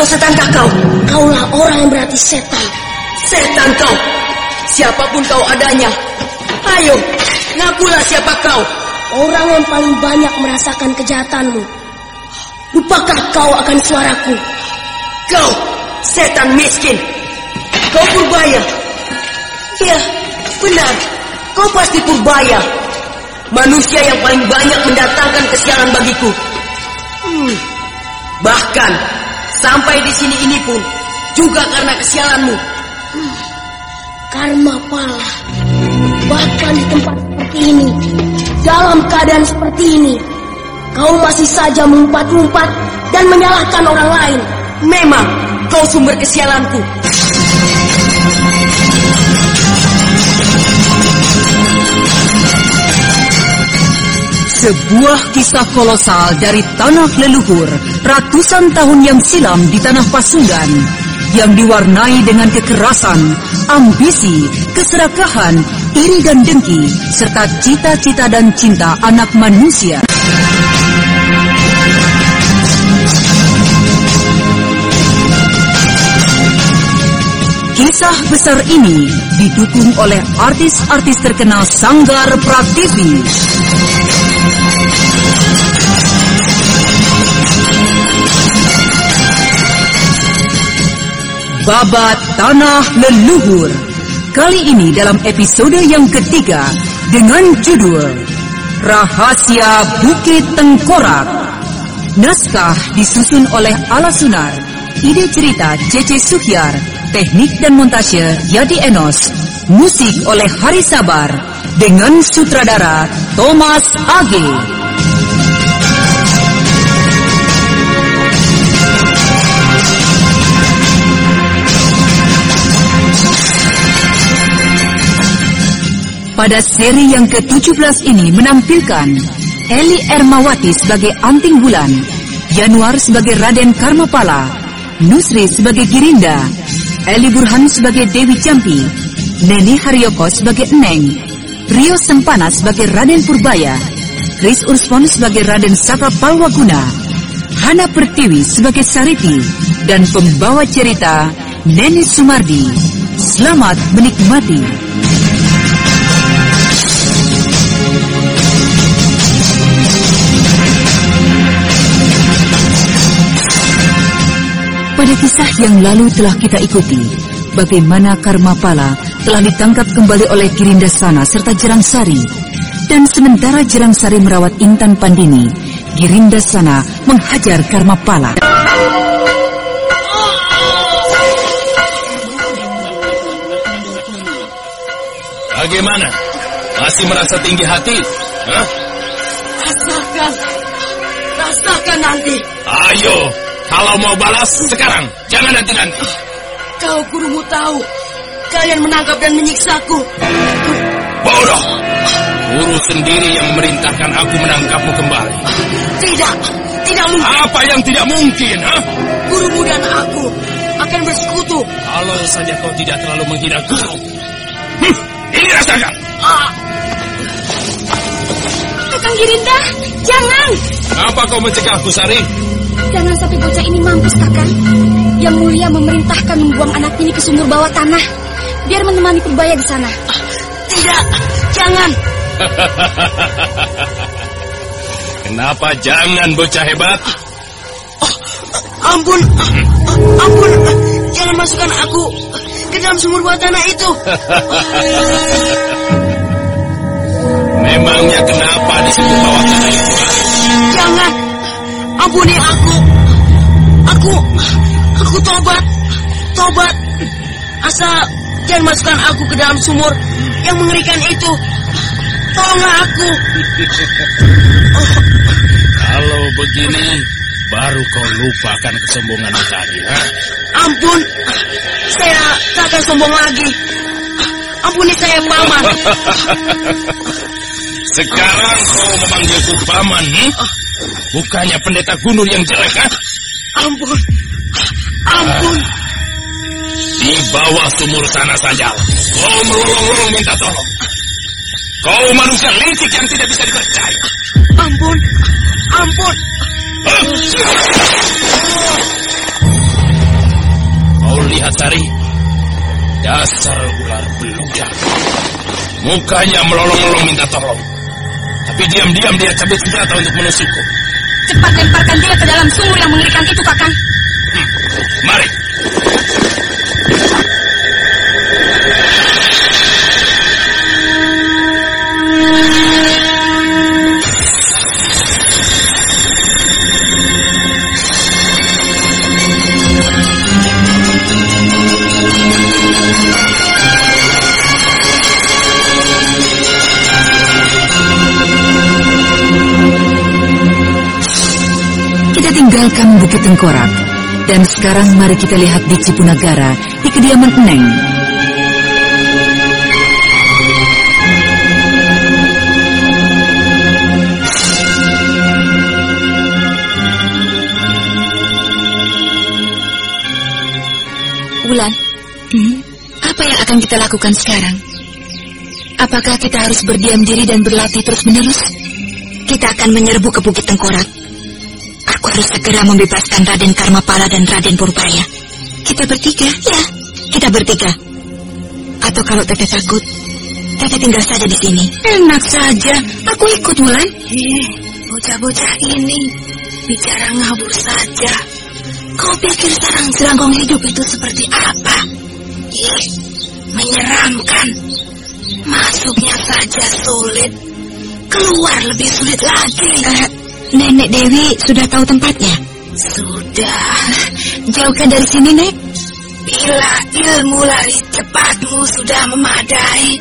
Atau setankah kau? Kaulah orang yang berarti setan. Setan kau. Siapa pun kau adanya. Ayo, ngakulah siapa kau. Orang yang paling banyak merasakan kejahatanmu. Lupakah kau akan suaraku? Kau, setan miskin. Kau purbaya. Iya, benar. Kau pasti purbaya. Manusia yang paling banyak mendatangkan kesialan bagiku. Hmm. Bahkan sampai di sini ini pun juga karena kesialanmu. Hmm. Karma pala. Bahkan di tempat seperti ini, dalam keadaan seperti ini, kau masih saja mengumpat-ngumpat dan menyalahkan orang lain. Memang kau sumber kesialanku. Sebuah kisah kolosal dari tanah leluhur ratusan tahun yang silam di tanah Pasundan yang diwarnai dengan kekerasan, ambisi, keserakahan, iri dan dengki, serta cita-cita dan cinta anak manusia. Kisah besar ini didukung oleh artis-artis terkenal Sanggar Prativi. Babat Tanah Leluhur. Kali ini dalam episode yang ketiga dengan judul Rahasia Bukit Tengkorak. Naskah disusun oleh Ala Sunar. Ide cerita Cece Suhyar. Teknik dan montase Yadi Enos. Musik oleh Hari Sabar. Dengan sutradara Thomas Age. Pada seri yang ke-17 ini menampilkan Eli Ermawati sebagai Anting Bulan, Januar sebagai Raden Karmapala, Nusri sebagai Girinda, Eli Burhan sebagai Dewi Jampi, Neni Haryoko sebagai Eneng, Rio Sempana sebagai Raden Purbaya, Chris Urspon sebagai Raden Saka Palwaguna, Hana Pertiwi sebagai Sariti, dan pembawa cerita Neni Sumardi. Selamat menikmati. Pada kisah yang lalu telah kita ikuti bagaimana Karma Pala telah ditangkap kembali oleh Girinda Sana serta Jerang Sari. Dan sementara Jerang Sari merawat Intan Pandini, Girinda Sana menghajar Karma Pala. Bagaimana? Masih merasa tinggi hati? Hah? Rasakan. Rasakan nanti. Ayo, kalau mau balas sekarang, jangan nanti-nanti. Kau gurumu tahu. Kalian menangkap dan menyiksaku. Bodoh. Guru sendiri yang memerintahkan aku menangkapmu kembali. Tidak. Tidak mungkin. Apa yang tidak mungkin, ha? Gurumu dan aku akan bersekutu. Kalau saja kau tidak terlalu menghina guru. Hm, ini rasakan. Ah, Kakang Girinda, jangan! Apa kau mencegahku, Sari? Jangan sampai bocah ini mampus, Kakang. Yang mulia memerintahkan membuang anak ini ke sumur bawah tanah. Biar menemani Purbaya di sana. tidak. Jangan. Kenapa jangan bocah hebat? Ampun. Ampun. Jangan masukkan aku ke dalam sumur bawah tanah itu. Memangnya kenapa di sumur bawah tanah itu? Jangan. Ampuni aku. Aku aku tobat. Tobat. Asal jangan masukkan aku ke dalam sumur yang mengerikan itu. tolonglah aku. Kalau begini, baru kau lupakan kesombongan tadi, ha? Ampun, saya tak akan sombong lagi. Ampuni saya, Paman. Sekarang kau memanggilku paman, hmm? Bukannya pendeta gunung yang jelek, ha? Ampun, ampun. Di bawah sumur sana saja. Kau melolong-lolong minta tolong. Kau manusia licik yang tidak bisa dipercaya. Ampun, ampun. Hah? Kau lihat Sari. Dasar ular beludak. Mukanya melolong-lolong minta tolong. Tapi diam-diam dia cabut senjata untuk menusukku. Cepat lemparkan dia ke dalam sumur yang mengerikan itu, Kakang. Mari. Tinggalkan Bukit Tengkorak. Dan sekarang mari kita lihat di Cipunagara, di kediaman Eneng. Bulan, apa yang akan kita lakukan sekarang? Apakah kita harus berdiam diri dan berlatih terus-menerus? Kita akan menyerbu ke Bukit Tengkorak. Aku harus segera membebaskan Raden Karmapala dan Raden Purbaya. Kita bertiga? Ya, kita bertiga. Atau kalau Teteh takut, Teteh tinggal saja di sini. Enak saja, aku ikut Wulan. Eh, bocah-bocah ini bicara ngabur saja. Kau pikir sarang jerangkong hidup itu seperti apa? Ih, menyeramkan. Masuknya saja sulit. Keluar lebih sulit lagi. Nenek Dewi sudah tahu tempatnya? Sudah. Jauhkan dari sini, Nek. Bila ilmu lari cepatmu sudah memadai,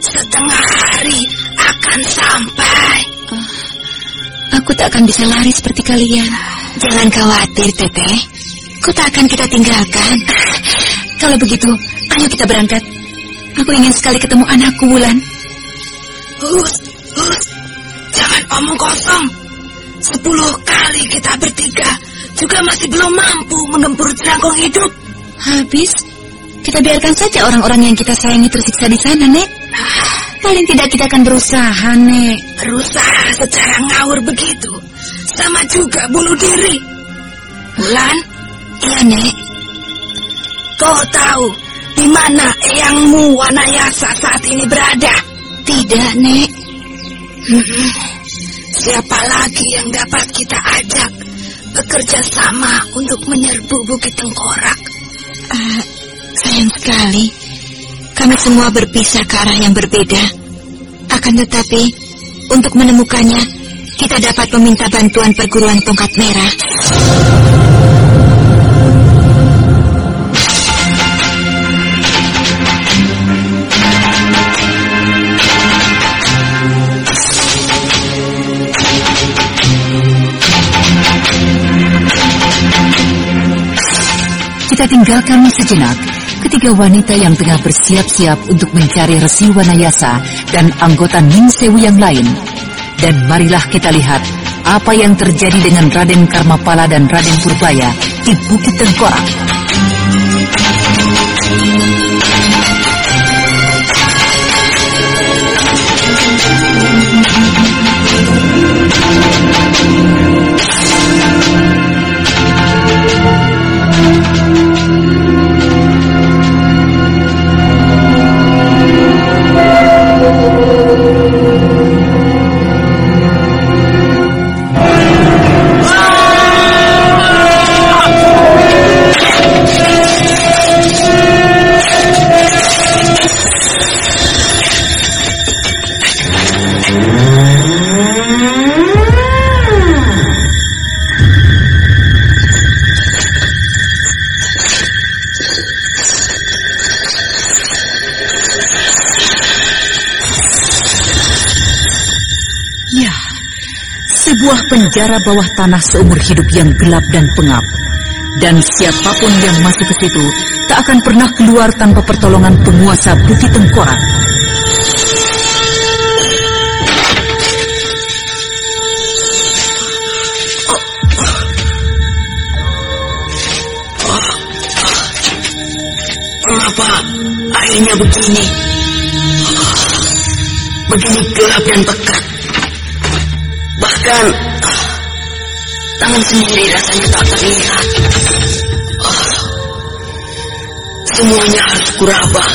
setengah hari akan sampai. Aku tak akan bisa lari seperti kalian. Jangan khawatir, Teteh. Tak akan kita tinggalkan. Kalau begitu, ayo kita berangkat. Aku ingin sekali ketemu anakku, Wulan. Hus, hus. Jangan omong kosong. Sepuluh kali kita bertiga juga masih belum mampu menggempur jerangkong hidup. Habis, kita biarkan saja orang-orang yang kita sayangi tersiksa di sana, Nek. Paling tidak kita akan berusaha, Nek. Berusaha secara ngawur begitu. Sama juga bunuh diri. Bulan? Iya, Nek. Kau tahu di mana eyangmu Wanayasa saat ini berada? Tidak, Nek. Siapa lagi yang dapat kita ajak bekerja sama untuk menyerbu Bukit Tengkorak? Ah, sayang sekali, kami semua berpisah ke arah yang berbeda. Akan tetapi, untuk menemukannya, kita dapat meminta bantuan perguruan tongkat merah. Kita tinggalkan sejenak ketiga wanita yang tengah bersiap-siap untuk mencari Resi Wanayasa dan anggota Ning Sewu yang lain. Dan marilah kita lihat apa yang terjadi dengan Raden Karmapala dan Raden Purbaya di Bukit Tengkorak. Penjara bawah tanah seumur hidup yang gelap dan pengap. Dan siapa pun yang masuk ke situ tak akan pernah keluar tanpa pertolongan penguasa Bukit Tengkorak. Mengapa airnya begini? Begini gelap dan pekat. Bahkan tangan sendiri rasanya tak terlihat. Semuanya harus kuraba.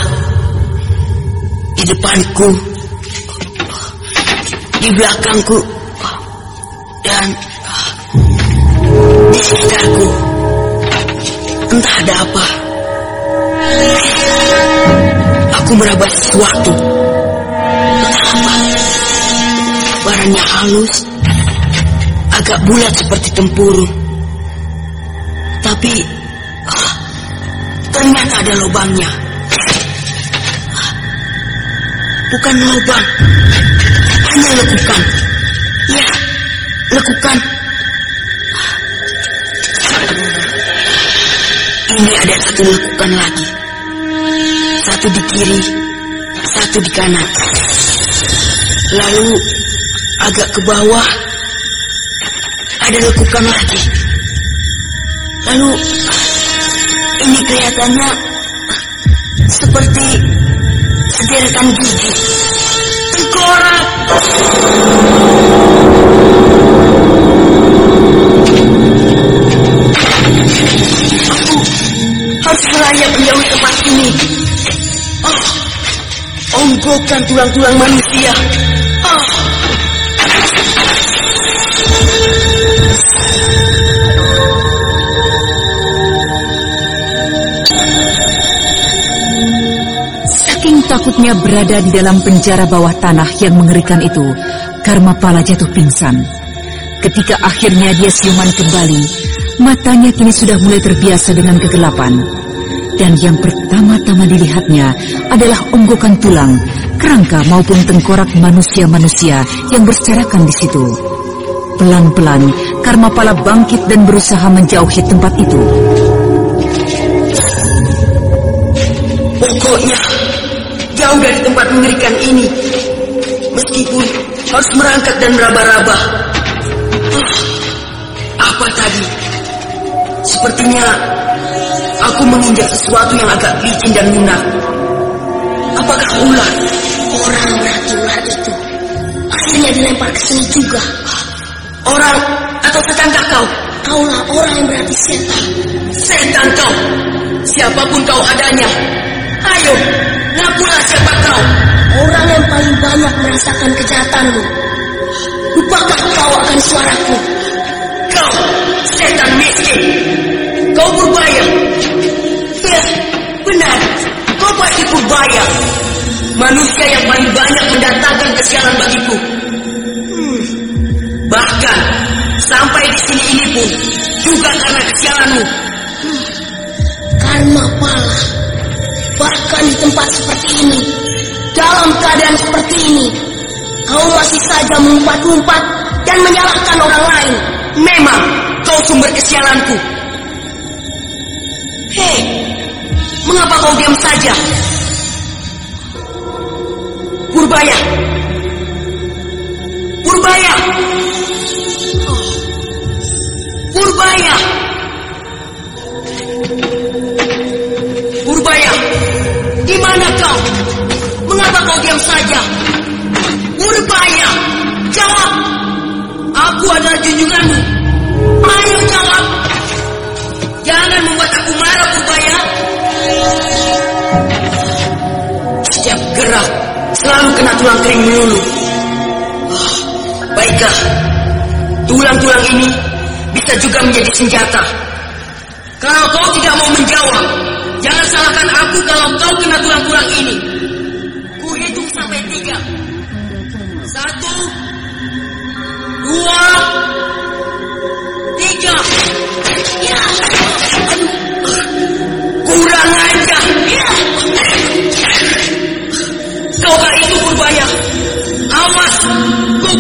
Di depanku, di belakangku, dan di sekitarku. Entah ada apa. Aku meraba sesuatu. Entah apa. Barangnya halus, agak bulat seperti tempurung. Tapi ah, ternyata ada lubangnya. Bukan lubang, hanya lekukan. Ya, lekukan. Ini ada satu lekukan lagi. Satu di kiri, satu di kanan. Lalu agak ke bawah ada lekukan lagi. Lalu ini kelihatannya seperti sederetan gigi. Tengkorak. Aku harus melayang menjauhi tempat ini. Oh, onggokan tulang-tulang manusia. Saking takutnya berada di dalam penjara bawah tanah yang mengerikan itu, Karma Pala jatuh pingsan. Ketika akhirnya dia siuman kembali, matanya kini sudah mulai terbiasa dengan kegelapan. Dan yang pertama-tama dilihatnya adalah onggokan tulang, kerangka maupun tengkorak manusia-manusia yang berserakan di situ. Pelan-pelan, Karma Pala bangkit dan berusaha menjauhi tempat itu. Pokoknya jauh dari tempat mengerikan ini. Meskipun harus merangkak dan meraba-raba. Apa tadi? Sepertinya aku menginjak sesuatu yang agak licin dan lunak. Apakah ular? Orang berarti ular itu akhirnya dilempar ke sini juga. Orang atau setan tak kau? Kaulah orang yang berarti setan. Setan kau! Siapa pun kau adanya. Ayo, ngakulah siapa kau. Orang yang paling banyak merasakan kejahatanmu. Lupakah kau akan suaraku? Kau, setan miskin. Kau berbahaya. Ya, benar. Kau pasti berbahaya. Manusia yang paling banyak mendatangkan kesialan bagiku. Hmm. Bahkan sampai di sini ini pun juga karena kesialanmu. Karma pala. Bahkan di tempat seperti ini, dalam keadaan seperti ini, kau masih saja mengumpat-umpat dan menyalahkan orang lain. Memang kau sumber kesialanku. Hei, mengapa kau diam saja? Purbaya. Purbaya. Purbaya. Purbaya. Di mana kau? Mengapa kau diam saja? Purbaya. Jawab. Aku adalah junjunganmu. Ayo jawab. Jangan membuat aku marah, Purbaya. Setiap gerak selalu kena tulang kering melulu. Baiklah, tulang-tulang ini bisa juga menjadi senjata. Kalau kau tidak mau menjawab, jangan salahkan aku kalau kau kena tulang-tulang ini. Ku hitung sampai tiga. Satu, dua, tiga. Ya.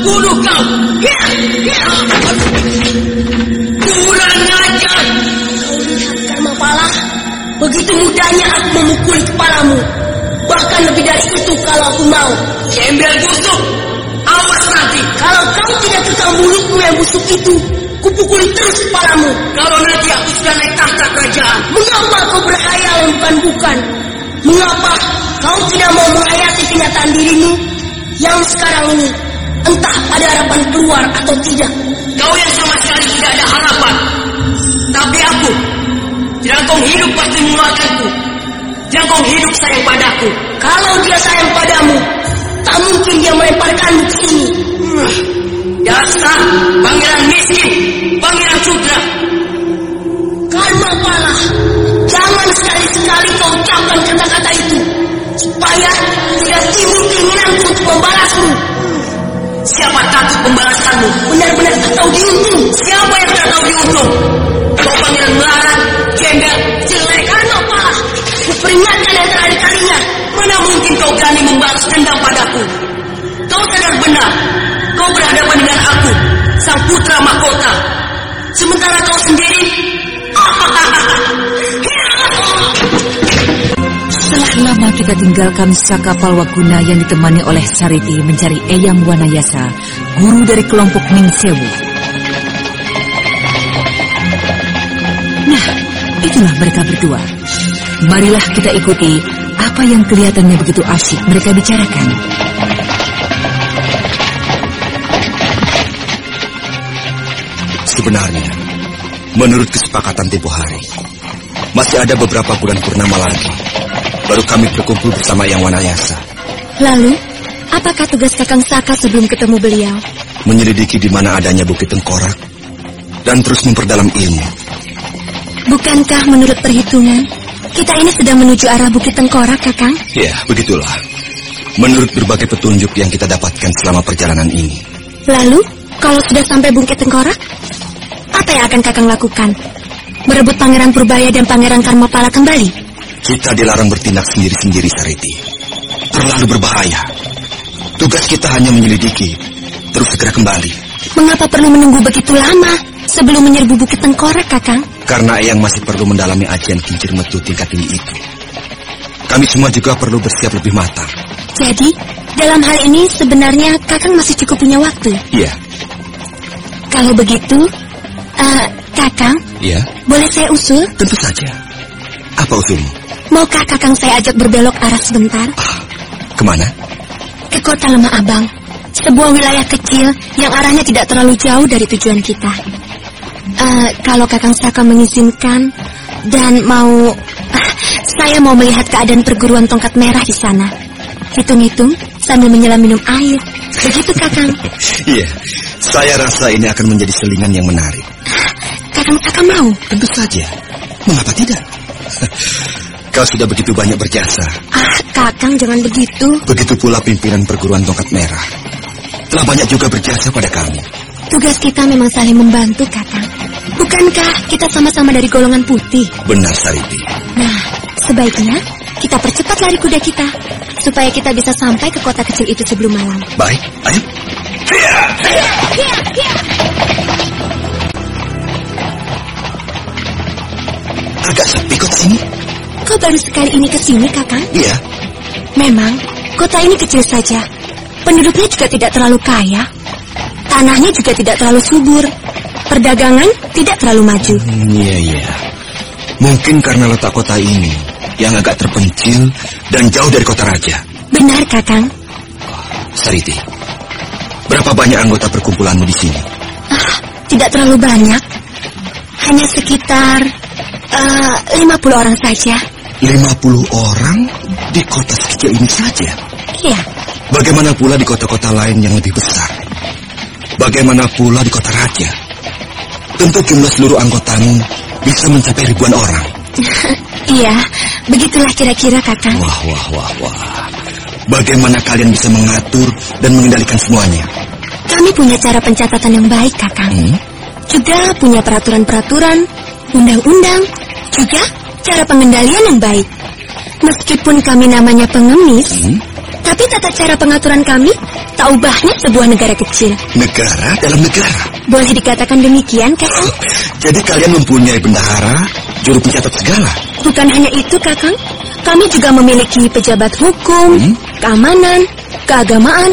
membunuh kau. Ya, ya. Kurang ajar. Kau lihat Karma Pala? Begitu mudahnya aku memukul kepalamu. Bahkan lebih dari itu kalau aku mau. Jembel busuk. Awas nanti. Kalau kau tidak tukang mulutmu yang busuk itu, kupukuli terus kepalamu. Kalau nanti aku sudah naik tahta kerajaan. Mengapa kau berhayal bukan-bukan? Mengapa kau tidak mau menghayati kenyataan dirimu yang sekarang ini? Entah ada harapan keluar atau tidak? Kau yang sama sekali tidak ada harapan. Tapi aku, Jelangkong hidup pasti mengeluarkanku. Jelangkong hidup sayang padaku. Kalau dia sayang padamu, tak mungkin dia melemparkanmu ke sini. Hmm, Dasar pangeran miskin, pangeran sudra. Karma pala, jangan sekali-sekali kau ucapkan kata-kata itu. Putra mahkota. Sementara kau sendiri, Setelah lama kita tinggalkan Saka Palwaguna yang ditemani oleh Sariti mencari Eyang Wanayasa, guru dari kelompok Ningsewu. Nah, itulah mereka berdua. Marilah kita ikuti apa yang kelihatannya begitu asyik mereka bicarakan. Sebenarnya, menurut kesepakatan tempo hari, masih ada beberapa bulan purnama lagi. Baru kami berkumpul bersama Yang Wanayasa, Lalu, apakah tugas Kakang Saka sebelum ketemu beliau? menyelidiki di mana adanya bukit tengkorak, dan terus memperdalam ilmu. Bukankah menurut perhitungan, kita ini sedang menuju arah Bukit Tengkorak, Kakang? Ya, begitulah. Menurut berbagai petunjuk yang kita dapatkan selama perjalanan ini, Lalu, kalau sudah sampai Bukit Tengkorak, apa yang akan Kakang lakukan? Merebut Pangeran Purbaya dan Pangeran Karmapala kembali? kita dilarang bertindak sendiri-sendiri, Sariti. Terlalu berbahaya. Tugas kita hanya menyelidiki, terus segera kembali. Mengapa perlu menunggu begitu lama sebelum menyerbu Bukit Tengkorak, Kakang? Karena Eyang masih perlu mendalami ajian kincir metu tingkat tinggi itu. Kami semua juga perlu bersiap lebih matang. Jadi, dalam hal ini sebenarnya Kakang masih cukup punya waktu. Iya, Kalau begitu, eh, Kakang, iya, boleh saya usul? tentu saja. Apa usulmu? Maukah Kakang saya ajak berbelok arah sebentar? Ke mana? Ke kota Lemah Abang. Sebuah wilayah kecil yang arahnya tidak terlalu jauh dari tujuan kita. Eh, kalau Kakang Saka mengizinkan dan mau... ah, saya mau melihat keadaan perguruan tongkat merah di sana. Hitung-hitung sambil menyelam minum air. Begitu Kakang. Iya, saya rasa ini akan menjadi selingan yang menarik. Kakang Saka mau. Tentu saja. Mengapa tidak? Kau sudah begitu banyak berjasa. Ah, Kakang jangan begitu. Begitu pula pimpinan perguruan tongkat merah. Telah banyak juga berjasa pada kami. Tugas kita memang saling membantu, Kakang. Bukankah kita sama-sama dari golongan putih? Benar, Sariti. Nah, sebaiknya kita percepat lari kuda kita supaya kita bisa sampai ke kota kecil itu sebelum malam. Baik, ayo. Agak sepi kota ini. Kau baru sekali ini ke sini, Kakang? Iya, Memang, kota ini kecil saja. Penduduknya juga tidak terlalu kaya. Tanahnya juga tidak terlalu subur. Perdagangan tidak terlalu maju. Hmm, iya, iya. Mungkin karena letak kota ini yang agak terpencil dan jauh dari kota raja. Benar, Kakang. Sariti, berapa banyak anggota perkumpulanmu di sini? Ah, tidak terlalu banyak. Hanya sekitar eh, 50 orang saja. 50 orang di kota sekecil ini saja. Iya, Bagaimana pula di kota-kota lain yang lebih besar? Bagaimana pula di kota raja? Tentu jumlah seluruh anggotamu bisa mencapai ribuan orang. iya. Begitulah kira-kira, Kakang. Wah, wah, wah, wah. Bagaimana kalian bisa mengatur dan mengendalikan semuanya? Kami punya cara pencatatan yang baik, Kakang. Hmm? Juga punya peraturan-peraturan, undang-undang, juga cara pengendalian yang baik. Meskipun kami namanya pengemis, Hmm? tapi tata cara pengaturan kami tak ubahnya sebuah negara kecil. Negara dalam negara. Boleh dikatakan demikian, Kakang? Jadi kalian mempunyai bendahara, juru pencatat segala. Bukan hanya itu, Kakang. Kami juga memiliki pejabat hukum, Hmm? keamanan, keagamaan,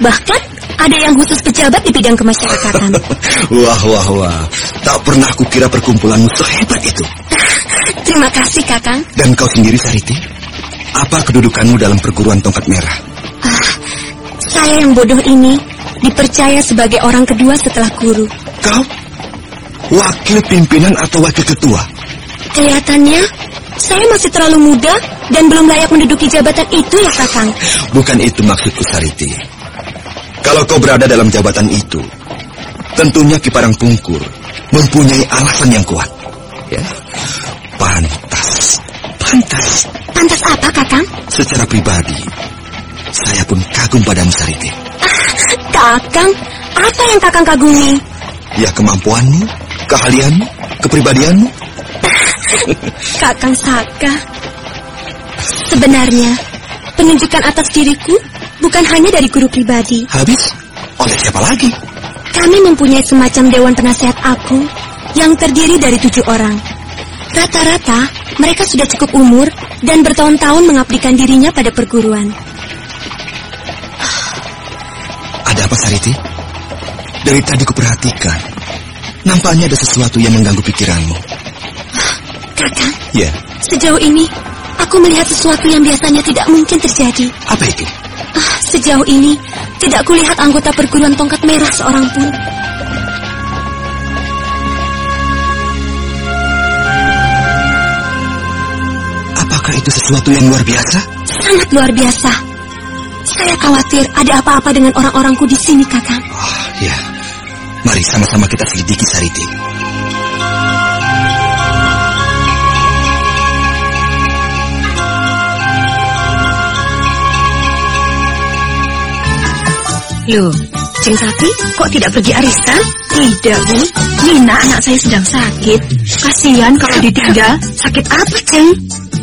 bahkan ada yang khusus pejabat di bidang kemasyarakatan. Wah, wah, wah. Tak pernah kukira perkumpulanmu sehebat itu. Terima kasih, Kakang. Dan kau sendiri, Sariti? Apa kedudukanmu dalam perguruan tongkat merah? Ah, saya yang bodoh ini dipercaya sebagai orang kedua setelah guru. Kau? Wakil pimpinan atau wakil ketua? Kelihatannya saya masih terlalu muda dan belum layak menduduki jabatan itu ya, Kakang. Bukan itu maksudku, Sariti. Kalau kau berada dalam jabatan itu, tentunya Kiparang Pungkur mempunyai alasan yang kuat. Ya, pantas, pantas. Pantas apa, Kakang? Secara pribadi, saya pun kagum padamu, Sariti. Kakang, apa yang Kakang kagumi? Ya kemampuanmu, keahlianmu, kepribadianmu. Kakang Saka. Sebenarnya, penunjukan atas diriku bukan hanya dari guru pribadi. Habis, oleh siapa lagi? Kami mempunyai semacam dewan penasihat agung yang terdiri dari tujuh orang. Rata-rata, mereka sudah cukup umur dan bertahun-tahun mengabdikan dirinya pada perguruan. Ada apa, Sariti? Dari tadi kuperhatikan. Nampaknya ada sesuatu yang mengganggu pikiranmu. Kakang, Ya, sejauh ini, aku melihat sesuatu yang biasanya tidak mungkin terjadi. apa itu? Ah, sejauh ini, tidak kulihat anggota perguruan tongkat merah seorang pun. Apakah itu sesuatu yang luar biasa? Sangat luar biasa. Saya khawatir ada apa-apa dengan orang-orangku di sini, Kakang. Oh, ya. Mari sama-sama kita selidiki, Sariti. Loh, Ceng Sati kok tidak pergi arisan? Tidak, Bu. Nina anak saya sedang sakit. Kasihan kalau ditinggal. Sakit apa, Ceng?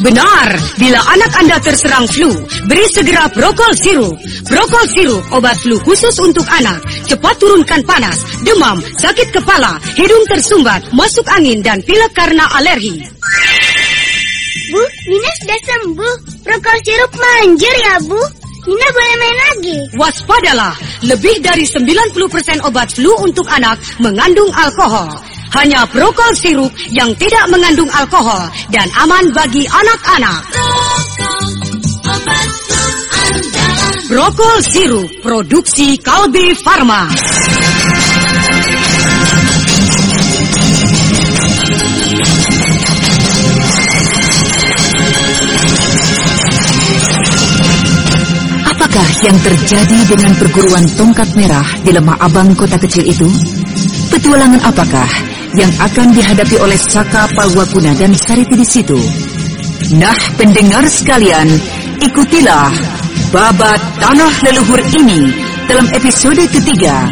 Benar, bila anak Anda terserang flu, beri segera Brokol Sirup. Brokol Sirup, obat flu khusus untuk anak. Cepat turunkan panas, demam, sakit kepala, hidung tersumbat, masuk angin, dan pilek karena alergi. Bu, Nina sudah sembuh. Prokol sirup manjur ya, Bu. Nina boleh main lagi. Waspadalah, lebih dari 90% obat flu untuk anak mengandung alkohol. Hanya Brokol Sirup yang tidak mengandung alkohol dan aman bagi anak-anak. Brokol Sirup, produksi Kalbi Farma. Apakah yang terjadi dengan perguruan tongkat merah di lemah abang kota kecil itu? Petualangan apakah yang akan dihadapi oleh Saka Palwakuna dan Sariti di situ? Nah, pendengar sekalian, ikutilah babat tanah leluhur ini dalam episode ketiga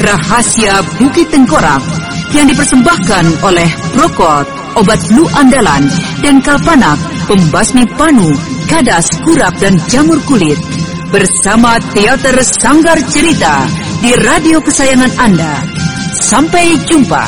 Rahasia Bukit Tengkorak yang dipersembahkan oleh Prokot, obat flu andalan, dan Kalpanak, pembasmi panu, kadas, kurap, dan jamur kulit. Bersama Teater Sanggar Cerita di radio kesayangan Anda. Sampai jumpa.